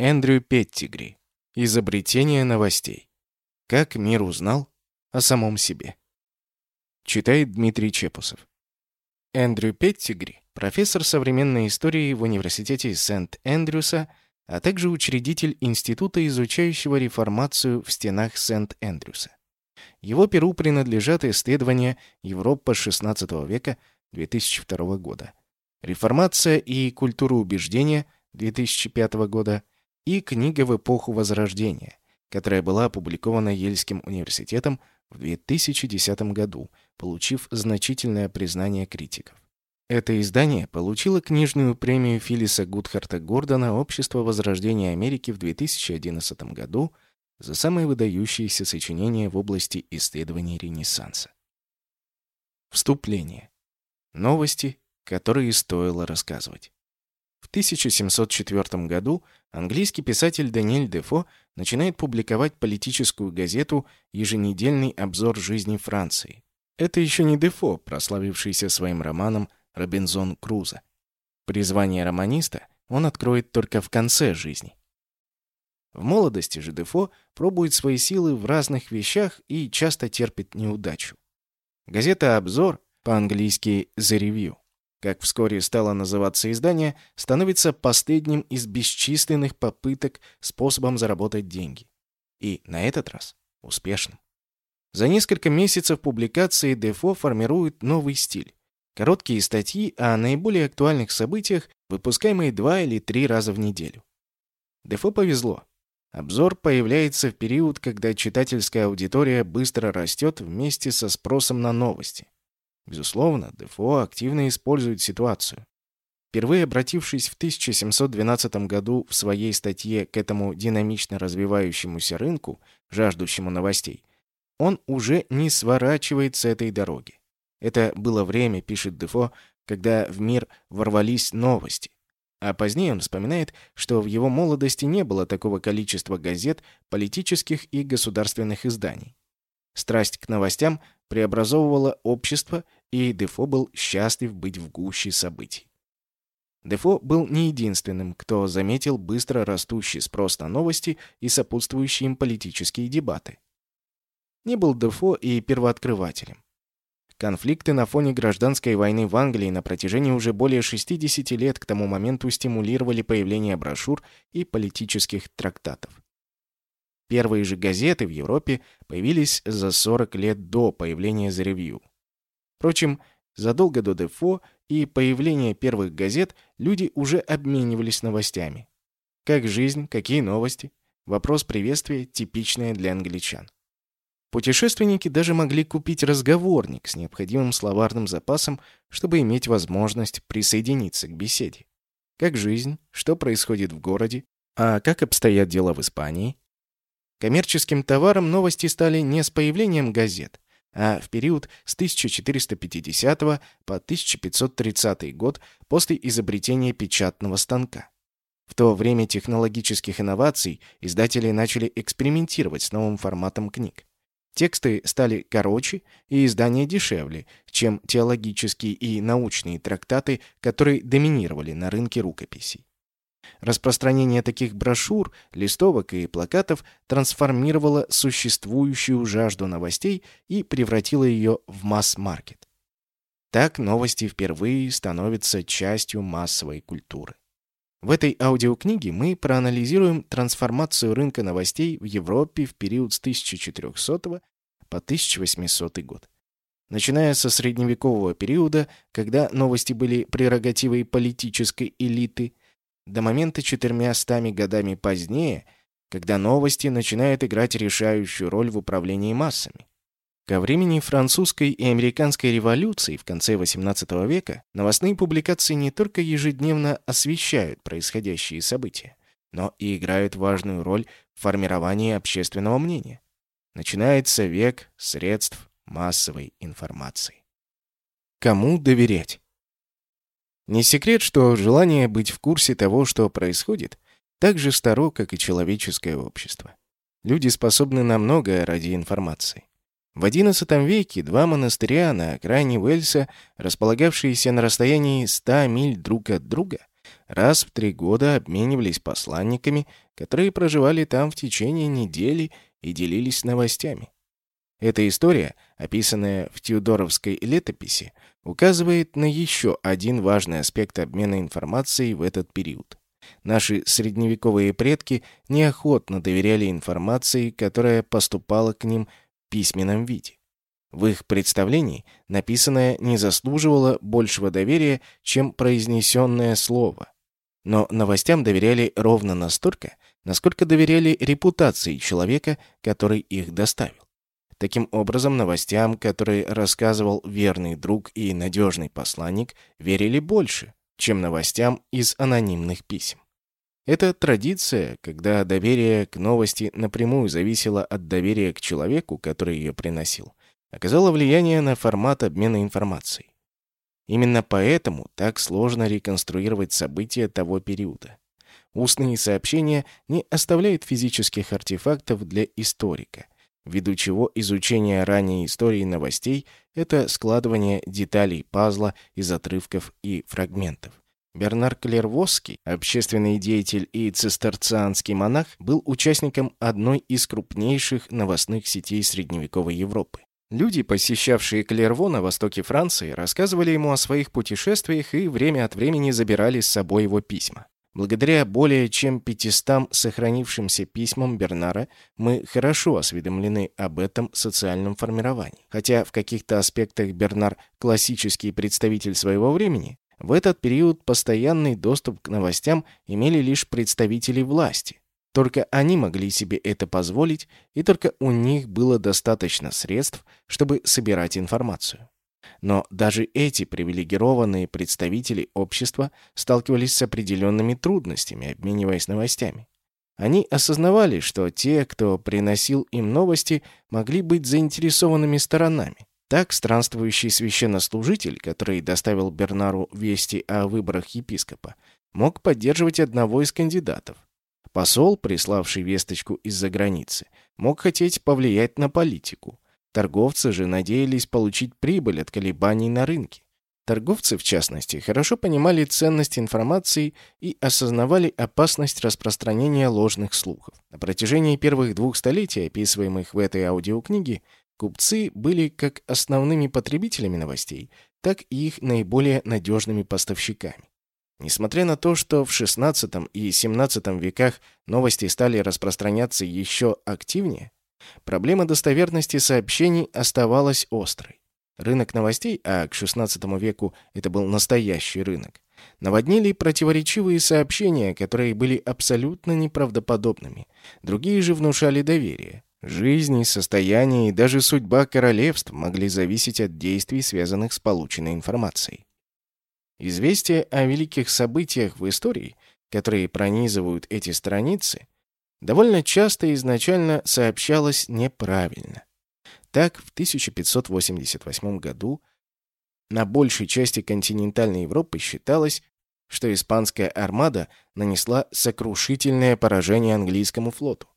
Эндрю Петтигри. Изобретение новостей. Как мир узнал о самом себе. Читает Дмитрий Чепусов. Эндрю Петтигри, профессор современной истории в Университете Сент-Эндрюса, а также учредитель Института, изучающего реформацию в стенах Сент-Эндрюса. Его перу принадлежат исследования Европа XVI века 2002 года, Реформация и культура убеждения 2005 года и книга в эпоху Возрождения, которая была опубликована Ельским университетом в 2010 году, получив значительное признание критиков. Это издание получило книжную премию Филлиса Гудхарта Гордона Общества Возрождения Америки в 2011 году за самые выдающиеся сочинения в области исследований Ренессанса. Вступление. Новости, которые стоило рассказывать. В 1704 году английский писатель Даниэль Дефо начинает публиковать политическую газету «Еженедельный обзор жизни Франции». Это еще не Дефо, прославившийся своим романом «Робинзон Крузо». Призвание романиста он откроет только в конце жизни. В молодости же Дефо пробует свои силы в разных вещах и часто терпит неудачу. Газета «Обзор», по-английски «The Review», как вскоре стало называться издание, становится последним из бесчисленных попыток способом заработать деньги. И на этот раз успешным. За несколько месяцев публикации Дефо формирует новый стиль. Короткие статьи о наиболее актуальных событиях, выпускаемые два или три раза в неделю. Дефо повезло. Обзор появляется в период, когда читательская аудитория быстро растет вместе со спросом на новости. Безусловно, Дефо активно использует ситуацию. Впервые обратившись в 1712 году в своей статье к этому динамично развивающемуся рынку, жаждущему новостей, он уже не сворачивает с этой дороги. Это было время, пишет Дефо, когда в мир ворвались новости. А позднее он вспоминает, что в его молодости не было такого количества газет, политических и государственных изданий. Страсть к новостям преобразовывала общество, и Дефо был счастлив быть в гуще событий. Дефо был не единственным, кто заметил быстро растущий спрос на новости и сопутствующие им политические дебаты. Не был Дефо и первооткрывателем. Конфликты на фоне гражданской войны в Англии на протяжении уже более 60 лет к тому моменту стимулировали появление брошюр и политических трактатов. Первые же газеты в Европе появились за 40 лет до появления The Review. Впрочем, задолго до Дефо и появления первых газет люди уже обменивались новостями. Как жизнь, какие новости? Вопрос приветствия, типичный для англичан. Путешественники даже могли купить разговорник с необходимым словарным запасом, чтобы иметь возможность присоединиться к беседе. Как жизнь, что происходит в городе, а как обстоят дела в Испании. Коммерческим товаром новости стали не с появлением газет, а в период с 1450 по 1530 год после изобретения печатного станка. В то время технологических инноваций издатели начали экспериментировать с новым форматом книг. Тексты стали короче и издания дешевле, чем теологические и научные трактаты, которые доминировали на рынке рукописей. Распространение таких брошюр, листовок и плакатов трансформировало существующую жажду новостей и превратило ее в масс-маркет. Так новости впервые становятся частью массовой культуры. В этой аудиокниге мы проанализируем трансформацию рынка новостей в Европе в период с 1400 по 1800 год. Начиная со средневекового периода, когда новости были прерогативой политической элиты, до момента четырьмястами годами позднее, когда новости начинают играть решающую роль в управлении массами. Ко времени французской и американской революции в конце XVIII века новостные публикации не только ежедневно освещают происходящие события, но и играют важную роль в формировании общественного мнения. Начинается век средств массовой информации. Кому доверять? Не секрет, что желание быть в курсе того, что происходит, так же старо, как и человеческое общество. Люди способны на многое ради информации. В XI веке два монастыря на окраине Уэльса, располагавшиеся на расстоянии 100 миль друг от друга, Раз в три года обменивались посланниками, которые проживали там в течение недели и делились новостями. Эта история, описанная в Тюдоровской летописи, указывает на еще один важный аспект обмена информацией в этот период. Наши средневековые предки неохотно доверяли информации, которая поступала к ним в письменном виде. В их представлении написанное не заслуживало большего доверия, чем произнесенное слово. Но новостям доверяли ровно настолько, насколько доверяли репутации человека, который их доставил. Таким образом, новостям, которые рассказывал верный друг и надежный посланник, верили больше, чем новостям из анонимных писем. Это традиция, когда доверие к новости напрямую зависело от доверия к человеку, который ее приносил, оказала влияние на формат обмена информацией. Именно поэтому так сложно реконструировать события того периода. Устные сообщения не оставляют физических артефактов для историка, ввиду чего изучение ранней истории новостей — это складывание деталей пазла из отрывков и фрагментов. Бернар Клервосский, общественный деятель и цистерцианский монах, был участником одной из крупнейших новостных сетей средневековой Европы. Люди, посещавшие Клерво на востоке Франции, рассказывали ему о своих путешествиях и время от времени забирали с собой его письма. Благодаря более чем 500 сохранившимся письмам Бернара мы хорошо осведомлены об этом социальном формировании. Хотя в каких-то аспектах Бернар – классический представитель своего времени, в этот период постоянный доступ к новостям имели лишь представители власти. Только они могли себе это позволить, и только у них было достаточно средств, чтобы собирать информацию. Но даже эти привилегированные представители общества сталкивались с определенными трудностями, обмениваясь новостями. Они осознавали, что те, кто приносил им новости, могли быть заинтересованными сторонами. Так, странствующий священнослужитель, который доставил Бернару вести о выборах епископа, мог поддерживать одного из кандидатов. Посол, приславший весточку из-за границы, мог хотеть повлиять на политику. Торговцы же надеялись получить прибыль от колебаний на рынке. Торговцы, в частности, хорошо понимали ценность информации и осознавали опасность распространения ложных слухов. На протяжении первых двух столетий, описываемых в этой аудиокниге, Купцы были как основными потребителями новостей, так и их наиболее надежными поставщиками. Несмотря на то, что в XVI и XVII веках новости стали распространяться еще активнее, проблема достоверности сообщений оставалась острой. Рынок новостей, а к XVI веку это был настоящий рынок, наводнили противоречивые сообщения, которые были абсолютно неправдоподобными. Другие же внушали доверие. Жизни, состояние и даже судьба королевств могли зависеть от действий, связанных с полученной информацией. Известие о великих событиях в истории, которые пронизывают эти страницы, довольно часто изначально сообщалось неправильно. Так, в 1588 году на большей части континентальной Европы считалось, что испанская армада нанесла сокрушительное поражение английскому флоту.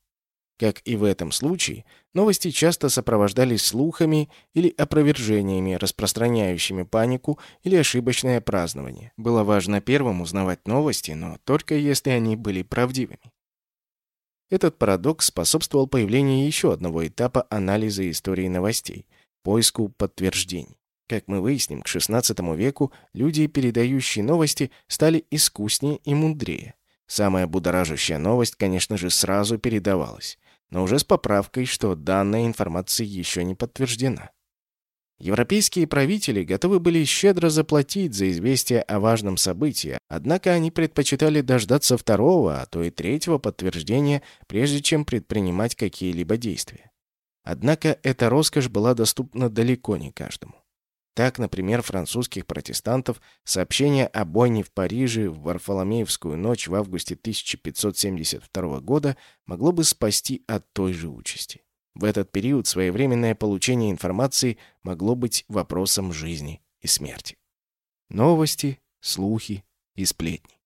Как и в этом случае, новости часто сопровождались слухами или опровержениями, распространяющими панику или ошибочное празднование. Было важно первым узнавать новости, но только если они были правдивыми. Этот парадокс способствовал появлению еще одного этапа анализа истории новостей – поиску подтверждений. Как мы выясним, к XVI веку люди, передающие новости, стали искуснее и мудрее. Самая будоражащая новость, конечно же, сразу передавалась но уже с поправкой, что данная информация еще не подтверждена. Европейские правители готовы были щедро заплатить за известие о важном событии, однако они предпочитали дождаться второго, а то и третьего подтверждения, прежде чем предпринимать какие-либо действия. Однако эта роскошь была доступна далеко не каждому. Так, например, французских протестантов сообщение о бойне в Париже в Варфоломеевскую ночь в августе 1572 года могло бы спасти от той же участи. В этот период своевременное получение информации могло быть вопросом жизни и смерти. Новости, слухи и сплетни.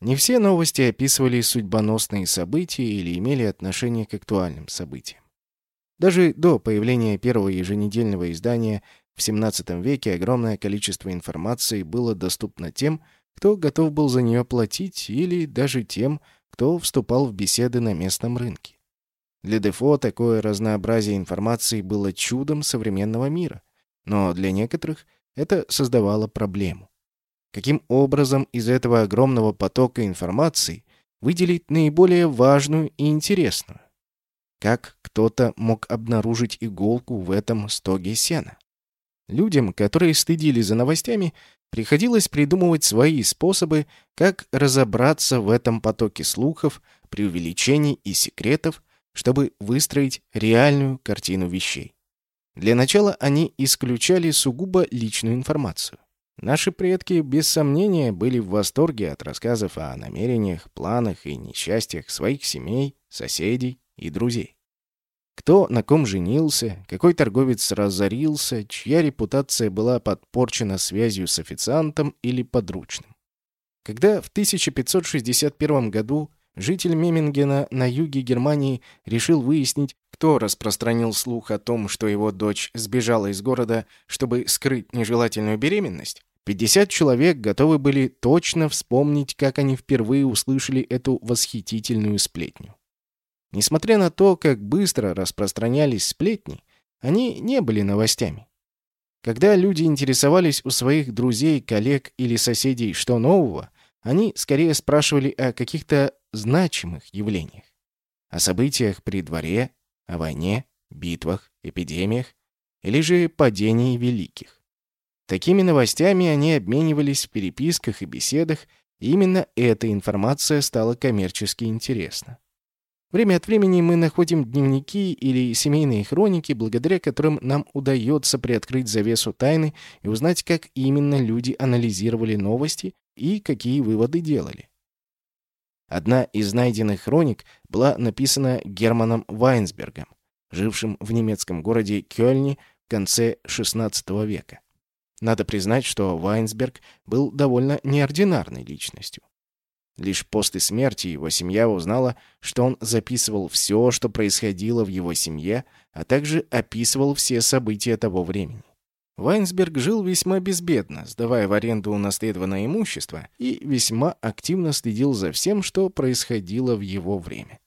Не все новости описывали судьбоносные события или имели отношение к актуальным событиям. Даже до появления первого еженедельного издания в XVII веке огромное количество информации было доступно тем, кто готов был за нее платить, или даже тем, кто вступал в беседы на местном рынке. Для Дефо такое разнообразие информации было чудом современного мира, но для некоторых это создавало проблему. Каким образом из этого огромного потока информации выделить наиболее важную и интересную? Как кто-то мог обнаружить иголку в этом стоге сена? Людям, которые стыдили за новостями, приходилось придумывать свои способы, как разобраться в этом потоке слухов, преувеличений и секретов, чтобы выстроить реальную картину вещей. Для начала они исключали сугубо личную информацию. Наши предки, без сомнения, были в восторге от рассказов о намерениях, планах и несчастьях своих семей, соседей и друзей. Кто на ком женился, какой торговец разорился, чья репутация была подпорчена связью с официантом или подручным. Когда в 1561 году житель Мемингена на юге Германии решил выяснить, кто распространил слух о том, что его дочь сбежала из города, чтобы скрыть нежелательную беременность, 50 человек готовы были точно вспомнить, как они впервые услышали эту восхитительную сплетню. Несмотря на то, как быстро распространялись сплетни, они не были новостями. Когда люди интересовались у своих друзей, коллег или соседей, что нового, они скорее спрашивали о каких-то значимых явлениях. О событиях при дворе, о войне, битвах, эпидемиях или же падении великих. Такими новостями они обменивались в переписках и беседах, и именно эта информация стала коммерчески интересна. Время от времени мы находим дневники или семейные хроники, благодаря которым нам удается приоткрыть завесу тайны и узнать, как именно люди анализировали новости и какие выводы делали. Одна из найденных хроник была написана Германом Вайнсбергом, жившим в немецком городе Кёльне в конце XVI века. Надо признать, что Вайнсберг был довольно неординарной личностью. Лишь после смерти его семья узнала, что он записывал все, что происходило в его семье, а также описывал все события того времени. Вайнсберг жил весьма безбедно, сдавая в аренду унаследованное имущество, и весьма активно следил за всем, что происходило в его время.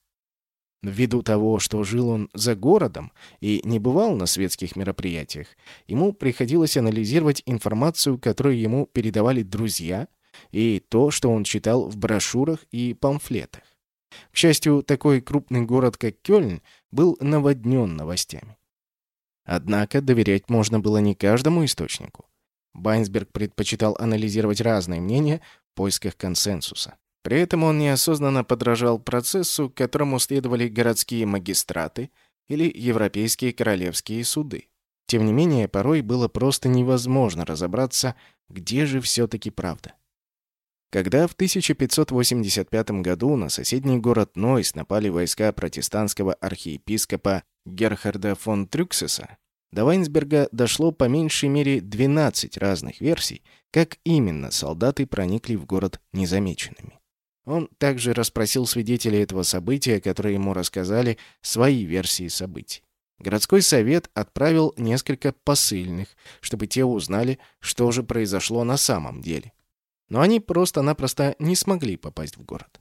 Ввиду того, что жил он за городом и не бывал на светских мероприятиях, ему приходилось анализировать информацию, которую ему передавали друзья, и то, что он читал в брошюрах и памфлетах. К счастью, такой крупный город, как Кёльн, был наводнен новостями. Однако доверять можно было не каждому источнику. Байнсберг предпочитал анализировать разные мнения в поисках консенсуса. При этом он неосознанно подражал процессу, которому следовали городские магистраты или европейские королевские суды. Тем не менее, порой было просто невозможно разобраться, где же все-таки правда. Когда в 1585 году на соседний город Нойс напали войска протестантского архиепископа Герхарда фон Трюксеса, до Вайнсберга дошло по меньшей мере 12 разных версий, как именно солдаты проникли в город незамеченными. Он также расспросил свидетелей этого события, которые ему рассказали свои версии событий. Городской совет отправил несколько посыльных, чтобы те узнали, что же произошло на самом деле. Но они просто-напросто не смогли попасть в город.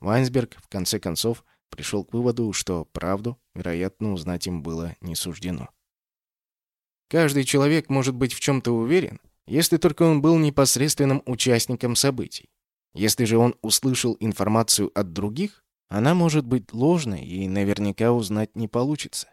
Вайнсберг, в конце концов, пришел к выводу, что правду, вероятно, узнать им было не суждено. Каждый человек может быть в чем-то уверен, если только он был непосредственным участником событий. Если же он услышал информацию от других, она может быть ложной и наверняка узнать не получится.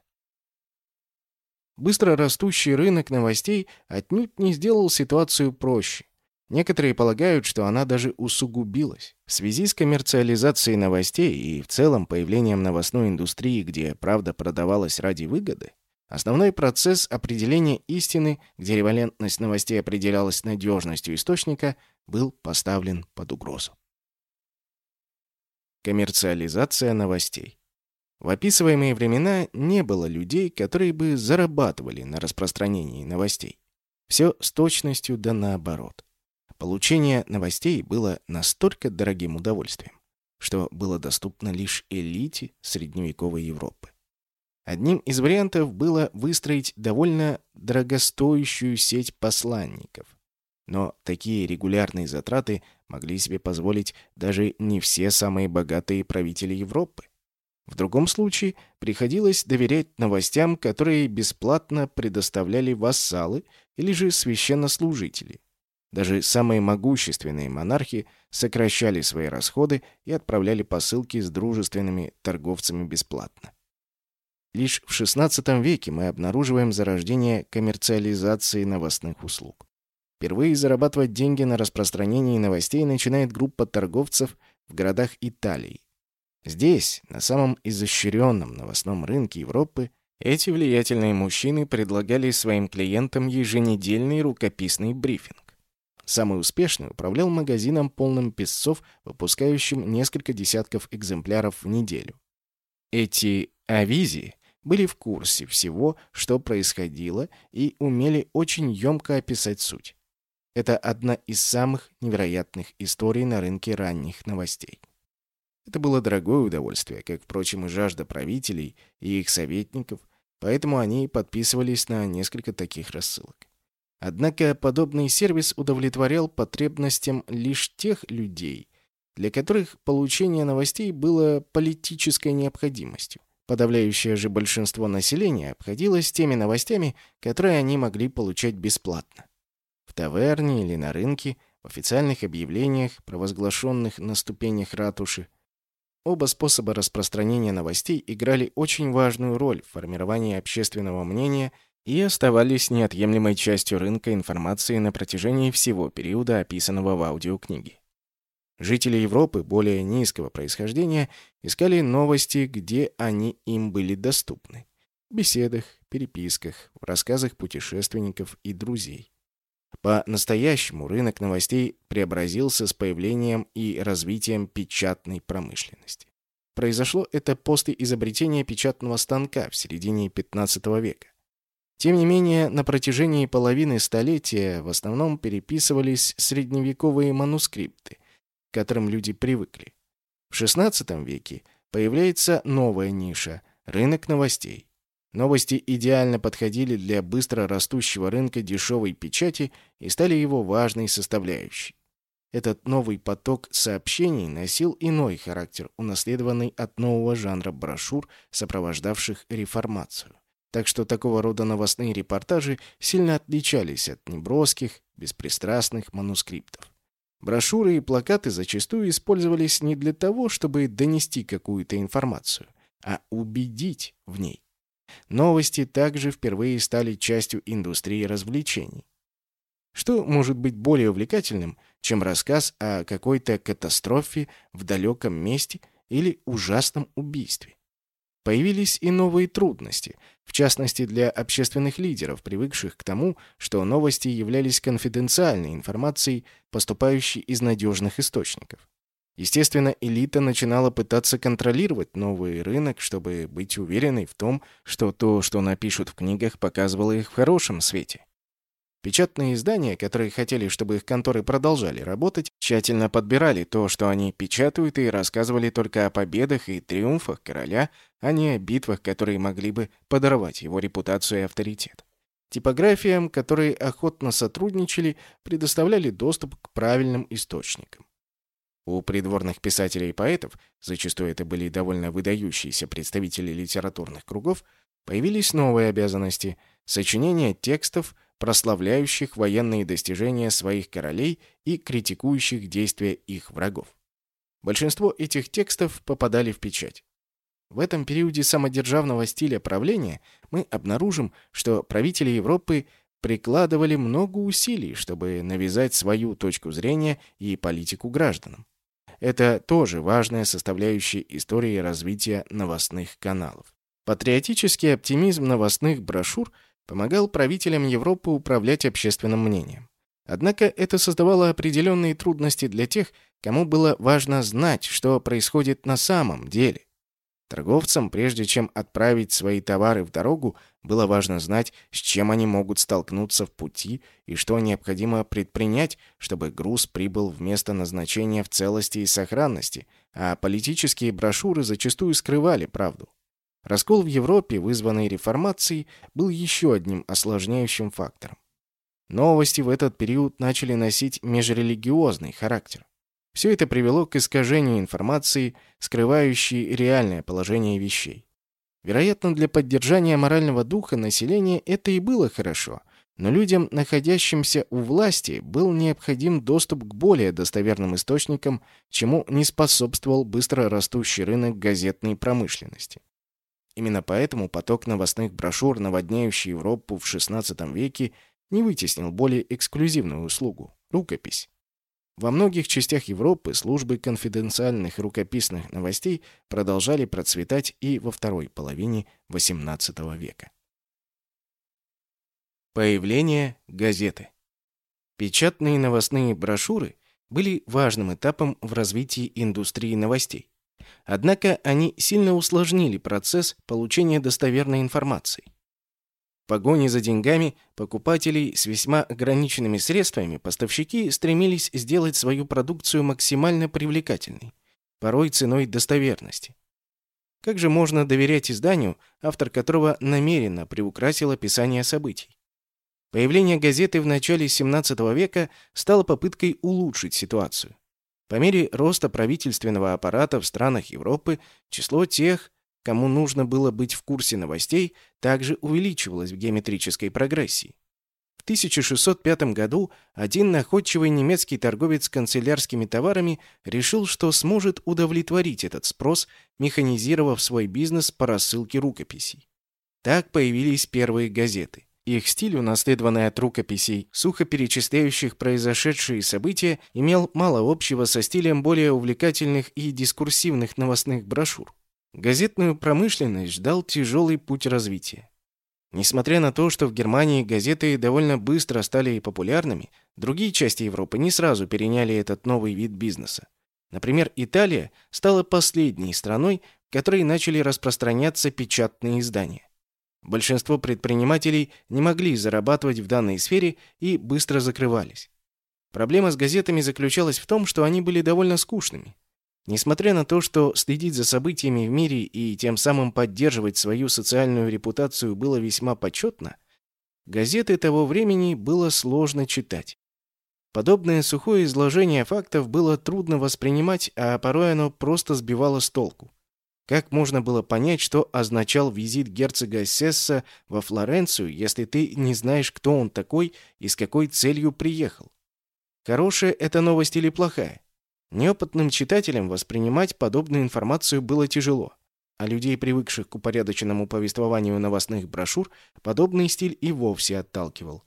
Быстро растущий рынок новостей отнюдь не сделал ситуацию проще. Некоторые полагают, что она даже усугубилась. В связи с коммерциализацией новостей и в целом появлением новостной индустрии, где правда продавалась ради выгоды, основной процесс определения истины, где ревалентность новостей определялась надежностью источника, был поставлен под угрозу. Коммерциализация новостей. В описываемые времена не было людей, которые бы зарабатывали на распространении новостей. Все с точностью да наоборот. Получение новостей было настолько дорогим удовольствием, что было доступно лишь элите средневековой Европы. Одним из вариантов было выстроить довольно дорогостоящую сеть посланников. Но такие регулярные затраты могли себе позволить даже не все самые богатые правители Европы. В другом случае приходилось доверять новостям, которые бесплатно предоставляли вассалы или же священнослужители. Даже самые могущественные монархи сокращали свои расходы и отправляли посылки с дружественными торговцами бесплатно. Лишь в XVI веке мы обнаруживаем зарождение коммерциализации новостных услуг. Впервые зарабатывать деньги на распространении новостей начинает группа торговцев в городах Италии. Здесь, на самом изощренном новостном рынке Европы, эти влиятельные мужчины предлагали своим клиентам еженедельный рукописный брифинг. Самый успешный управлял магазином полным песцов, выпускающим несколько десятков экземпляров в неделю. Эти авизи были в курсе всего, что происходило, и умели очень емко описать суть. Это одна из самых невероятных историй на рынке ранних новостей. Это было дорогое удовольствие, как, впрочем, и жажда правителей и их советников, поэтому они подписывались на несколько таких рассылок. Однако подобный сервис удовлетворял потребностям лишь тех людей, для которых получение новостей было политической необходимостью. Подавляющее же большинство населения обходилось теми новостями, которые они могли получать бесплатно. В таверне или на рынке, в официальных объявлениях, провозглашенных на ступенях ратуши, Оба способа распространения новостей играли очень важную роль в формировании общественного мнения и оставались неотъемлемой частью рынка информации на протяжении всего периода, описанного в аудиокниге. Жители Европы более низкого происхождения искали новости, где они им были доступны. В беседах, переписках, в рассказах путешественников и друзей. По-настоящему рынок новостей преобразился с появлением и развитием печатной промышленности. Произошло это после изобретения печатного станка в середине XV века. Тем не менее, на протяжении половины столетия в основном переписывались средневековые манускрипты, к которым люди привыкли. В XVI веке появляется новая ниша – рынок новостей. Новости идеально подходили для быстро растущего рынка дешевой печати и стали его важной составляющей. Этот новый поток сообщений носил иной характер, унаследованный от нового жанра брошюр, сопровождавших реформацию. Так что такого рода новостные репортажи сильно отличались от неброских, беспристрастных манускриптов. Брошюры и плакаты зачастую использовались не для того, чтобы донести какую-то информацию, а убедить в ней. Новости также впервые стали частью индустрии развлечений. Что может быть более увлекательным, чем рассказ о какой-то катастрофе в далеком месте или ужасном убийстве? Появились и новые трудности, в частности для общественных лидеров, привыкших к тому, что новости являлись конфиденциальной информацией, поступающей из надежных источников. Естественно, элита начинала пытаться контролировать новый рынок, чтобы быть уверенной в том, что то, что напишут в книгах, показывало их в хорошем свете. Печатные издания, которые хотели, чтобы их конторы продолжали работать, тщательно подбирали то, что они печатают, и рассказывали только о победах и триумфах короля, а не о битвах, которые могли бы подорвать его репутацию и авторитет. Типографиям, которые охотно сотрудничали, предоставляли доступ к правильным источникам. У придворных писателей и поэтов, зачастую это были довольно выдающиеся представители литературных кругов, появились новые обязанности – сочинение текстов, прославляющих военные достижения своих королей и критикующих действия их врагов. Большинство этих текстов попадали в печать. В этом периоде самодержавного стиля правления мы обнаружим, что правители Европы прикладывали много усилий, чтобы навязать свою точку зрения и политику гражданам. Это тоже важная составляющая истории развития новостных каналов. Патриотический оптимизм новостных брошюр помогал правителям Европы управлять общественным мнением. Однако это создавало определенные трудности для тех, кому было важно знать, что происходит на самом деле. Торговцам, прежде чем отправить свои товары в дорогу, было важно знать, с чем они могут столкнуться в пути и что необходимо предпринять, чтобы груз прибыл в место назначения в целости и сохранности, а политические брошюры зачастую скрывали правду. Раскол в Европе, вызванный реформацией, был еще одним осложняющим фактором. Новости в этот период начали носить межрелигиозный характер. Все это привело к искажению информации, скрывающей реальное положение вещей. Вероятно, для поддержания морального духа населения это и было хорошо, но людям, находящимся у власти, был необходим доступ к более достоверным источникам, чему не способствовал быстро растущий рынок газетной промышленности. Именно поэтому поток новостных брошюр, наводняющий Европу в XVI веке, не вытеснил более эксклюзивную услугу – рукопись. Во многих частях Европы службы конфиденциальных рукописных новостей продолжали процветать и во второй половине XVIII века. Появление газеты. Печатные новостные брошюры были важным этапом в развитии индустрии новостей. Однако они сильно усложнили процесс получения достоверной информации. В погоне за деньгами покупателей с весьма ограниченными средствами поставщики стремились сделать свою продукцию максимально привлекательной, порой ценой достоверности. Как же можно доверять изданию, автор которого намеренно приукрасил описание событий? Появление газеты в начале XVII века стало попыткой улучшить ситуацию. По мере роста правительственного аппарата в странах Европы число тех, кому нужно было быть в курсе новостей, также увеличивалось в геометрической прогрессии. В 1605 году один находчивый немецкий торговец канцелярскими товарами решил, что сможет удовлетворить этот спрос, механизировав свой бизнес по рассылке рукописей. Так появились первые газеты. Их стиль, унаследованный от рукописей, сухо перечисляющих произошедшие события, имел мало общего со стилем более увлекательных и дискурсивных новостных брошюр. Газетную промышленность ждал тяжелый путь развития. Несмотря на то, что в Германии газеты довольно быстро стали популярными, другие части Европы не сразу переняли этот новый вид бизнеса. Например, Италия стала последней страной, в которой начали распространяться печатные издания. Большинство предпринимателей не могли зарабатывать в данной сфере и быстро закрывались. Проблема с газетами заключалась в том, что они были довольно скучными. Несмотря на то, что следить за событиями в мире и тем самым поддерживать свою социальную репутацию было весьма почетно, газеты того времени было сложно читать. Подобное сухое изложение фактов было трудно воспринимать, а порой оно просто сбивало с толку. Как можно было понять, что означал визит герцога Сесса во Флоренцию, если ты не знаешь, кто он такой и с какой целью приехал? Хорошая это новость или плохая? Неопытным читателям воспринимать подобную информацию было тяжело, а людей, привыкших к упорядоченному повествованию новостных брошюр, подобный стиль и вовсе отталкивал.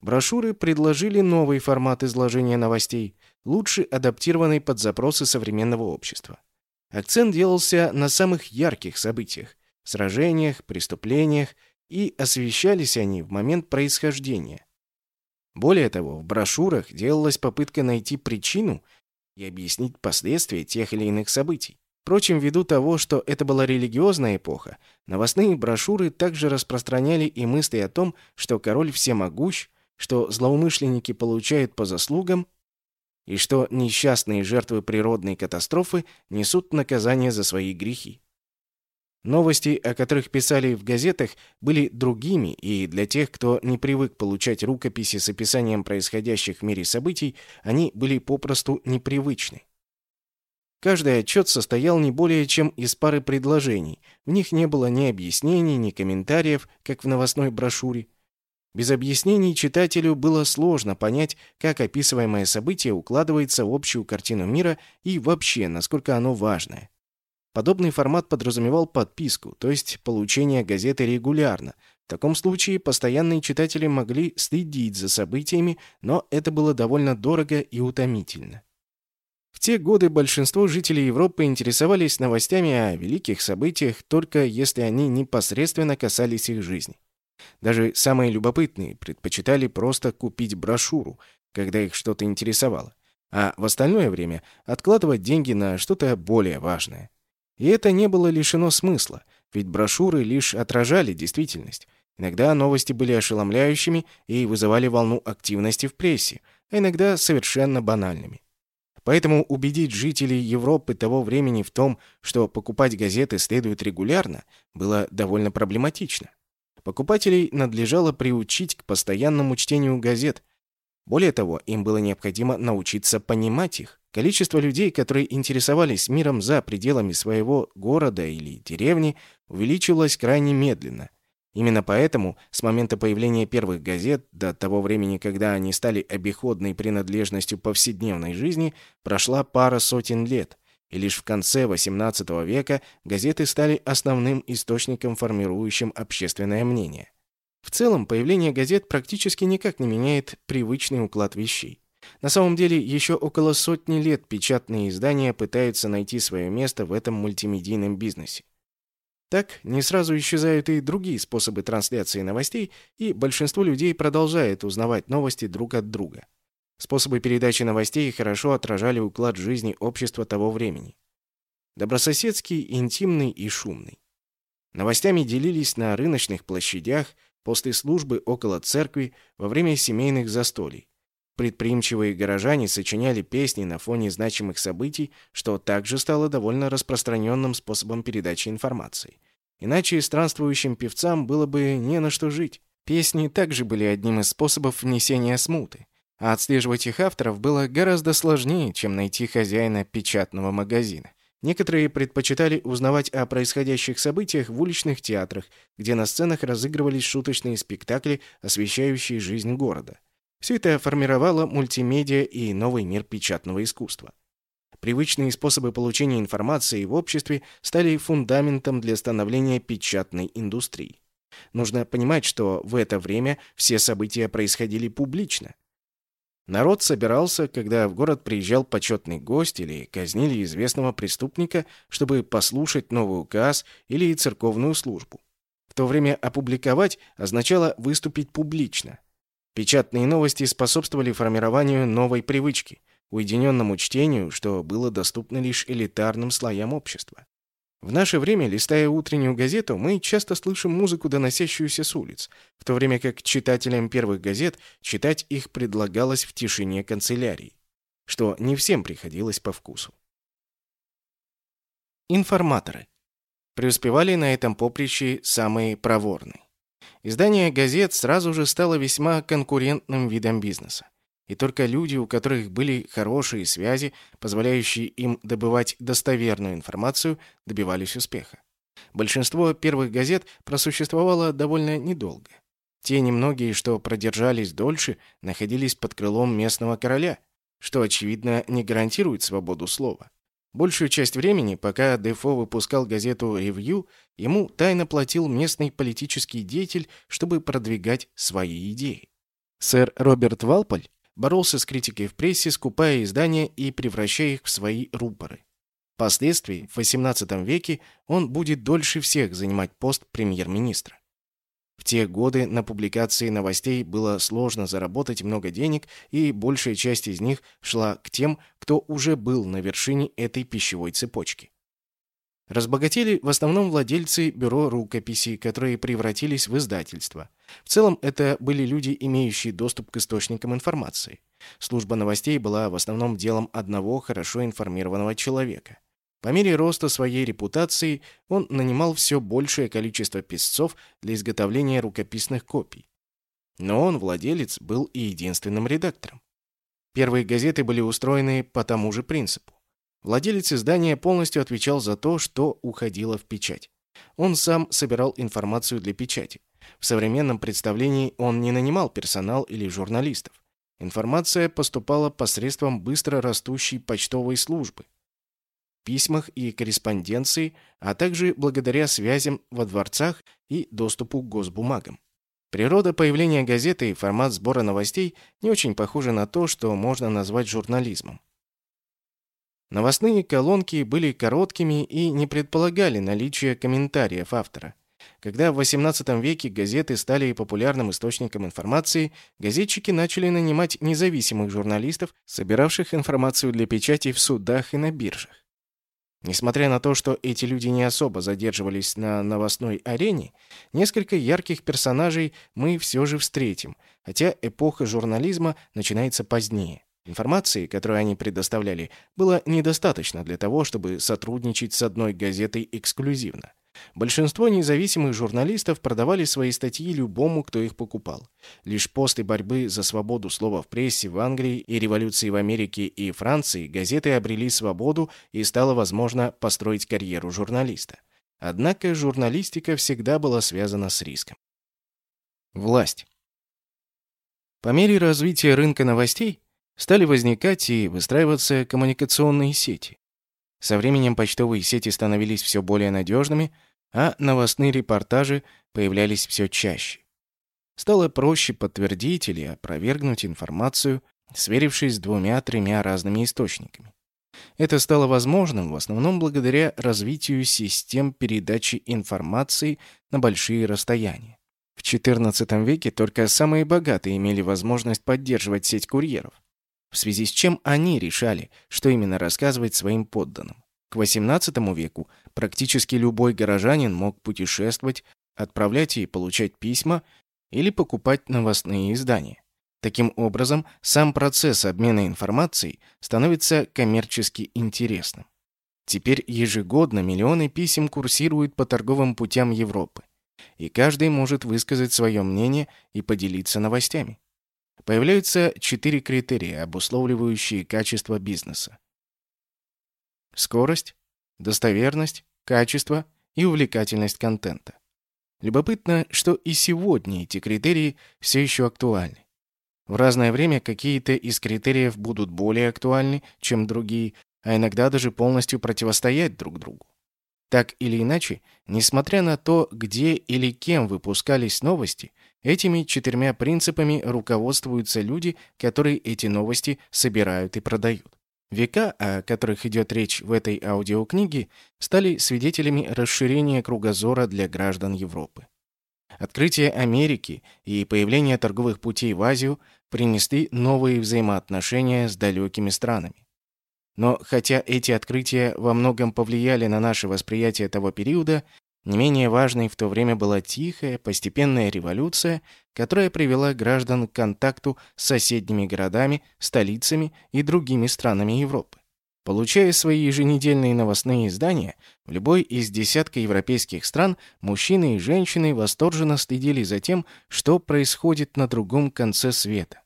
Брошюры предложили новый формат изложения новостей, лучше адаптированный под запросы современного общества. Акцент делался на самых ярких событиях, сражениях, преступлениях, и освещались они в момент происхождения. Более того, в брошюрах делалась попытка найти причину и объяснить последствия тех или иных событий. Впрочем, ввиду того, что это была религиозная эпоха, новостные брошюры также распространяли и мысли о том, что король всемогущ, что злоумышленники получают по заслугам, и что несчастные жертвы природной катастрофы несут наказание за свои грехи. Новости, о которых писали в газетах, были другими, и для тех, кто не привык получать рукописи с описанием происходящих в мире событий, они были попросту непривычны. Каждый отчет состоял не более чем из пары предложений. В них не было ни объяснений, ни комментариев, как в новостной брошюре. Без объяснений читателю было сложно понять, как описываемое событие укладывается в общую картину мира и вообще, насколько оно важное. Подобный формат подразумевал подписку, то есть получение газеты регулярно. В таком случае постоянные читатели могли следить за событиями, но это было довольно дорого и утомительно. В те годы большинство жителей Европы интересовались новостями о великих событиях только если они непосредственно касались их жизни. Даже самые любопытные предпочитали просто купить брошюру, когда их что-то интересовало, а в остальное время откладывать деньги на что-то более важное. И это не было лишено смысла, ведь брошюры лишь отражали действительность. Иногда новости были ошеломляющими и вызывали волну активности в прессе, а иногда совершенно банальными. Поэтому убедить жителей Европы того времени в том, что покупать газеты следует регулярно, было довольно проблематично. Покупателей надлежало приучить к постоянному чтению газет. Более того, им было необходимо научиться понимать их, Количество людей, которые интересовались миром за пределами своего города или деревни, увеличивалось крайне медленно. Именно поэтому с момента появления первых газет до того времени, когда они стали обиходной принадлежностью повседневной жизни, прошла пара сотен лет, и лишь в конце XVIII века газеты стали основным источником, формирующим общественное мнение. В целом, появление газет практически никак не меняет привычный уклад вещей. На самом деле, еще около сотни лет печатные издания пытаются найти свое место в этом мультимедийном бизнесе. Так, не сразу исчезают и другие способы трансляции новостей, и большинство людей продолжает узнавать новости друг от друга. Способы передачи новостей хорошо отражали уклад жизни общества того времени. Добрососедский, интимный и шумный. Новостями делились на рыночных площадях, после службы около церкви, во время семейных застолий. Предприимчивые горожане сочиняли песни на фоне значимых событий, что также стало довольно распространенным способом передачи информации. Иначе странствующим певцам было бы не на что жить. Песни также были одним из способов внесения смуты, а отслеживать их авторов было гораздо сложнее, чем найти хозяина печатного магазина. Некоторые предпочитали узнавать о происходящих событиях в уличных театрах, где на сценах разыгрывались шуточные спектакли, освещающие жизнь города. Все это формировало мультимедиа и новый мир печатного искусства. Привычные способы получения информации в обществе стали фундаментом для становления печатной индустрии. Нужно понимать, что в это время все события происходили публично. Народ собирался, когда в город приезжал почетный гость или казнили известного преступника, чтобы послушать новый указ или церковную службу. В то время опубликовать означало выступить публично – Печатные новости способствовали формированию новой привычки, уединенному чтению, что было доступно лишь элитарным слоям общества. В наше время, листая утреннюю газету, мы часто слышим музыку, доносящуюся с улиц, в то время как читателям первых газет читать их предлагалось в тишине канцелярии, что не всем приходилось по вкусу. Информаторы. Преуспевали на этом поприще самые проворные. Издание газет сразу же стало весьма конкурентным видом бизнеса. И только люди, у которых были хорошие связи, позволяющие им добывать достоверную информацию, добивались успеха. Большинство первых газет просуществовало довольно недолго. Те немногие, что продержались дольше, находились под крылом местного короля, что, очевидно, не гарантирует свободу слова. Большую часть времени, пока Дефо выпускал газету «Ревью», ему тайно платил местный политический деятель, чтобы продвигать свои идеи. Сэр Роберт Валполь боролся с критикой в прессе, скупая издания и превращая их в свои рупоры. Впоследствии, в XVIII веке, он будет дольше всех занимать пост премьер-министра. В те годы на публикации новостей было сложно заработать много денег, и большая часть из них шла к тем, кто уже был на вершине этой пищевой цепочки. Разбогатели в основном владельцы бюро рукописей, которые превратились в издательство. В целом это были люди, имеющие доступ к источникам информации. Служба новостей была в основном делом одного хорошо информированного человека. По мере роста своей репутации он нанимал все большее количество писцов для изготовления рукописных копий. Но он, владелец, был и единственным редактором. Первые газеты были устроены по тому же принципу. Владелец издания полностью отвечал за то, что уходило в печать. Он сам собирал информацию для печати. В современном представлении он не нанимал персонал или журналистов. Информация поступала посредством быстро растущей почтовой службы – письмах и корреспонденции, а также благодаря связям во дворцах и доступу к госбумагам. Природа появления газеты и формат сбора новостей не очень похожи на то, что можно назвать журнализмом. Новостные колонки были короткими и не предполагали наличие комментариев автора. Когда в XVIII веке газеты стали популярным источником информации, газетчики начали нанимать независимых журналистов, собиравших информацию для печати в судах и на биржах. Несмотря на то, что эти люди не особо задерживались на новостной арене, несколько ярких персонажей мы все же встретим, хотя эпоха журнализма начинается позднее. Информации, которую они предоставляли, было недостаточно для того, чтобы сотрудничать с одной газетой эксклюзивно. Большинство независимых журналистов продавали свои статьи любому, кто их покупал. Лишь после борьбы за свободу слова в прессе в Англии и революции в Америке и Франции газеты обрели свободу и стало возможно построить карьеру журналиста. Однако журналистика всегда была связана с риском. Власть. По мере развития рынка новостей стали возникать и выстраиваться коммуникационные сети. Со временем почтовые сети становились все более надежными, а новостные репортажи появлялись все чаще. Стало проще подтвердить или опровергнуть информацию, сверившись с двумя-тремя разными источниками. Это стало возможным в основном благодаря развитию систем передачи информации на большие расстояния. В XIV веке только самые богатые имели возможность поддерживать сеть курьеров, в связи с чем они решали, что именно рассказывать своим подданным. К XVIII веку практически любой горожанин мог путешествовать, отправлять и получать письма или покупать новостные издания. Таким образом, сам процесс обмена информацией становится коммерчески интересным. Теперь ежегодно миллионы писем курсируют по торговым путям Европы, и каждый может высказать свое мнение и поделиться новостями. Появляются четыре критерия, обусловливающие качество бизнеса. Скорость, достоверность, качество и увлекательность контента. Любопытно, что и сегодня эти критерии все еще актуальны. В разное время какие-то из критериев будут более актуальны, чем другие, а иногда даже полностью противостоять друг другу. Так или иначе, несмотря на то, где или кем выпускались новости, этими четырьмя принципами руководствуются люди, которые эти новости собирают и продают. Века, о которых идет речь в этой аудиокниге, стали свидетелями расширения кругозора для граждан Европы. Открытие Америки и появление торговых путей в Азию принесли новые взаимоотношения с далекими странами. Но хотя эти открытия во многом повлияли на наше восприятие того периода, не менее важной в то время была тихая, постепенная революция, которая привела граждан к контакту с соседними городами, столицами и другими странами Европы. Получая свои еженедельные новостные издания, в любой из десятка европейских стран мужчины и женщины восторженно следили за тем, что происходит на другом конце света.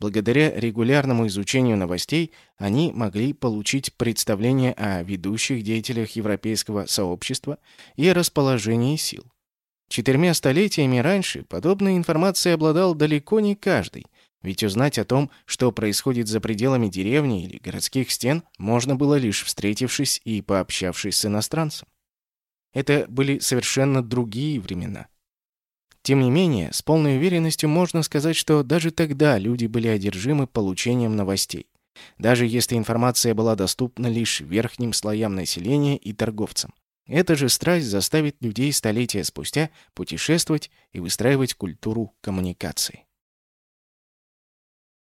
Благодаря регулярному изучению новостей они могли получить представление о ведущих деятелях европейского сообщества и расположении сил. Четырьмя столетиями раньше подобной информацией обладал далеко не каждый, ведь узнать о том, что происходит за пределами деревни или городских стен, можно было лишь встретившись и пообщавшись с иностранцем. Это были совершенно другие времена. Тем не менее, с полной уверенностью можно сказать, что даже тогда люди были одержимы получением новостей. Даже если информация была доступна лишь верхним слоям населения и торговцам. Эта же страсть заставит людей столетия спустя путешествовать и выстраивать культуру коммуникации.